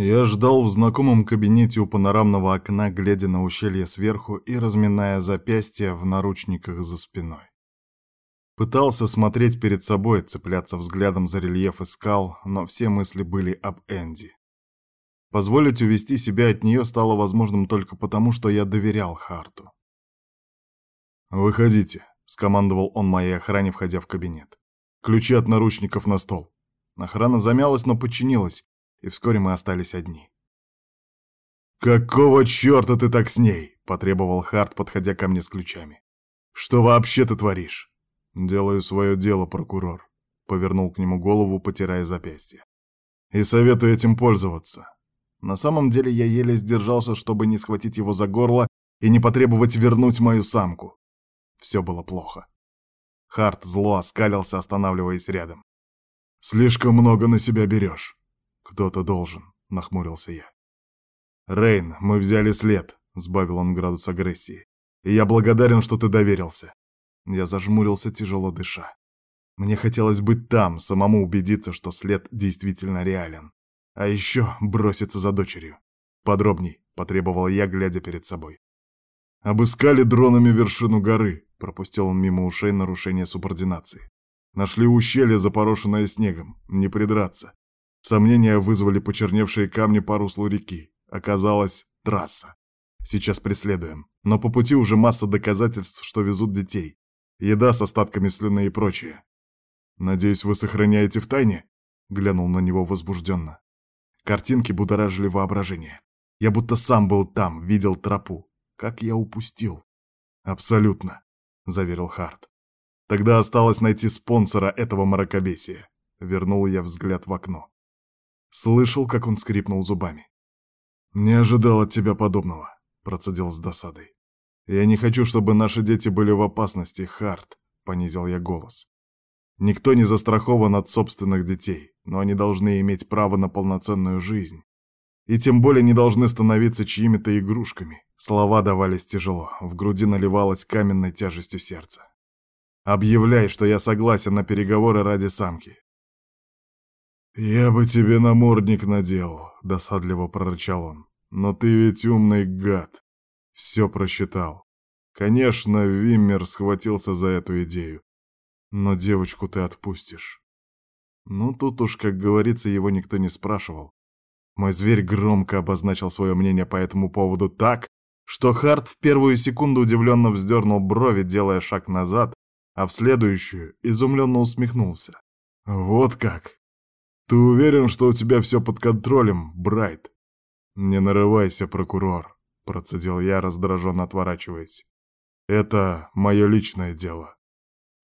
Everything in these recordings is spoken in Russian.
Я ждал в знакомом кабинете у панорамного окна, глядя на ущелье сверху и разминая запястья в наручниках за спиной. Пытался смотреть перед собой, цепляться взглядом за рельеф и скал, но все мысли были об Энди. Позволить увести себя от нее стало возможным только потому, что я доверял Харту. «Выходите», — скомандовал он моей охране, входя в кабинет. «Ключи от наручников на стол». Охрана замялась, но подчинилась, и вскоре мы остались одни. «Какого черта ты так с ней?» — потребовал Харт, подходя ко мне с ключами. «Что вообще ты творишь?» «Делаю свое дело, прокурор», — повернул к нему голову, потирая запястье. «И советую этим пользоваться. На самом деле я еле сдержался, чтобы не схватить его за горло и не потребовать вернуть мою самку. Все было плохо. Харт зло оскалился, останавливаясь рядом. «Слишком много на себя берешь». «Кто-то должен», — нахмурился я. «Рейн, мы взяли след», — сбавил он градус агрессии. «И я благодарен, что ты доверился». Я зажмурился, тяжело дыша. Мне хотелось быть там, самому убедиться, что след действительно реален. А еще броситься за дочерью. Подробней, потребовал я, глядя перед собой. Обыскали дронами вершину горы, пропустил он мимо ушей нарушение субординации. Нашли ущелье, запорошенное снегом, не придраться. Сомнения вызвали почерневшие камни по руслу реки. Оказалось, трасса. Сейчас преследуем. Но по пути уже масса доказательств, что везут детей. Еда с остатками слюны и прочее. «Надеюсь, вы сохраняете в тайне?» — глянул на него возбужденно. Картинки будоражили воображение. Я будто сам был там, видел тропу. Как я упустил? Абсолютно, заверил Харт. Тогда осталось найти спонсора этого мракобесия. Вернул я взгляд в окно. Слышал, как он скрипнул зубами. «Не ожидал от тебя подобного», — процедил с досадой. «Я не хочу, чтобы наши дети были в опасности, Харт», — понизил я голос. «Никто не застрахован от собственных детей, но они должны иметь право на полноценную жизнь. И тем более не должны становиться чьими-то игрушками». Слова давались тяжело, в груди наливалось каменной тяжестью сердца. «Объявляй, что я согласен на переговоры ради самки. «Я бы тебе намордник надел», — досадливо прорычал он. «Но ты ведь умный гад. Все просчитал. Конечно, Виммер схватился за эту идею. Но девочку ты отпустишь». Ну, тут уж, как говорится, его никто не спрашивал. Мой зверь громко обозначил свое мнение по этому поводу так, что Харт в первую секунду удивленно вздернул брови, делая шаг назад, а в следующую изумленно усмехнулся. «Вот как!» «Ты уверен, что у тебя все под контролем, Брайт?» «Не нарывайся, прокурор», — процедил я, раздраженно отворачиваясь. «Это мое личное дело.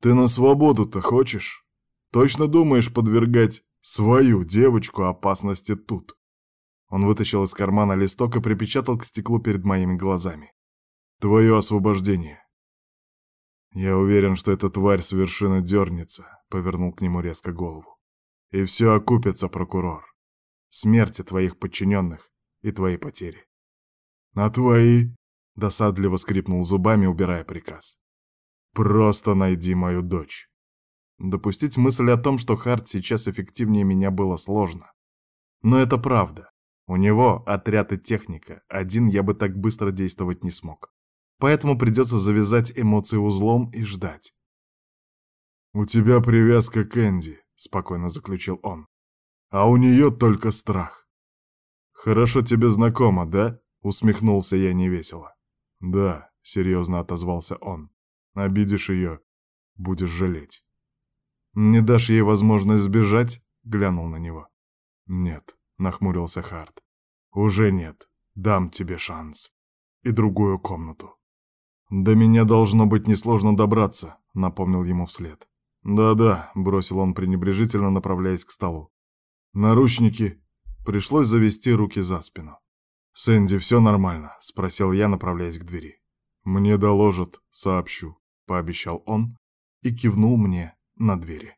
Ты на свободу-то хочешь? Точно думаешь подвергать свою девочку опасности тут?» Он вытащил из кармана листок и припечатал к стеклу перед моими глазами. «Твое освобождение». «Я уверен, что эта тварь с вершины дернется», — повернул к нему резко голову. И все окупится, прокурор. Смерти твоих подчиненных и твои потери. А твои? Досадливо скрипнул зубами, убирая приказ. Просто найди мою дочь. Допустить мысль о том, что Харт сейчас эффективнее меня, было сложно. Но это правда. У него отряд и техника. Один я бы так быстро действовать не смог. Поэтому придется завязать эмоции узлом и ждать. «У тебя привязка к Энди», — спокойно заключил он. «А у нее только страх». «Хорошо тебе знакомо, да?» — усмехнулся я невесело. «Да», — серьезно отозвался он. «Обидишь ее, будешь жалеть». «Не дашь ей возможность сбежать?» — глянул на него. «Нет», — нахмурился Харт. «Уже нет. Дам тебе шанс. И другую комнату». «До меня должно быть несложно добраться», — напомнил ему вслед. «Да-да», — бросил он пренебрежительно, направляясь к столу. «Наручники». Пришлось завести руки за спину. «Сэнди, все нормально?» — спросил я, направляясь к двери. «Мне доложат, сообщу», — пообещал он и кивнул мне на двери.